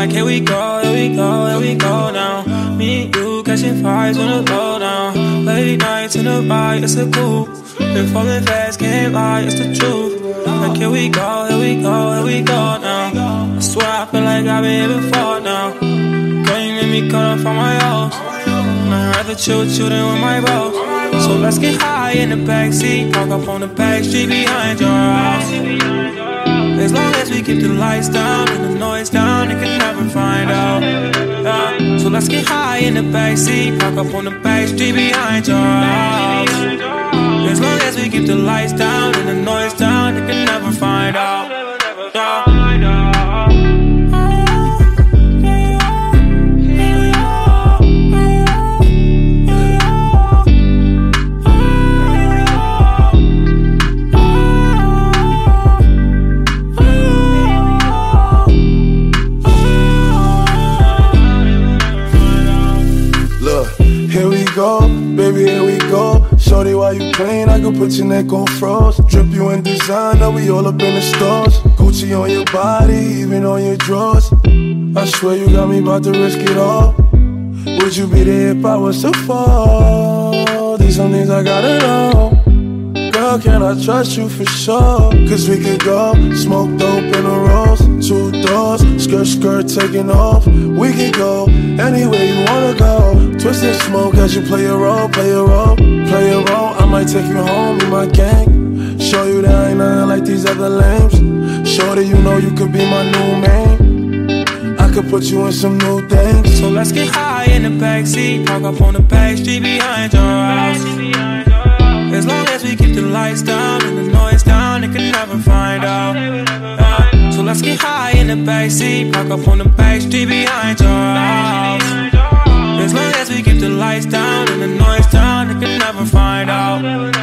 like, here we go, here we go, here we go now. Me and you catching fires on the low now. Late nights in the ride, it's a cool. Been falling fast, can't lie, it's the truth. Like, here we go, here we go, here we go now. I swear I feel like I've been here before now. Girl, you make me cut off on my own. I'd rather chill with with my bro. So let's get high in the backseat. Walk up on the back street behind your eyes. We keep the lights down and the noise down, they can never find out. Yeah. So let's get high in the backseat, park up on the back street behind your house. As long as we keep the lights down and the noise down, go, baby, here we go. Shorty, while you playing, I can put your neck on froze. Drip you in designer, we all up in the stores. Gucci on your body, even on your drawers. I swear you got me about to risk it all. Would you be there if I was to fall? These some things I gotta know. Can I trust you for sure? Cause we could go smoke dope in a rose. Two doors, skirt, skirt taking off. We could go anywhere you wanna go. Twist and smoke as you play a role, play a role, play a role. I might take you home, in my gang. Show you that I ain't nothing like these other lames. Show that you know you could be my new man. I could put you in some new things. So let's get high in the backseat, park up on the back street behind your house. Lights down and the noise down, they can never find out. Yeah. So let's get high in the backseat, park up on the back street behind your house. As long as we keep the lights down and the noise down, they can never find out.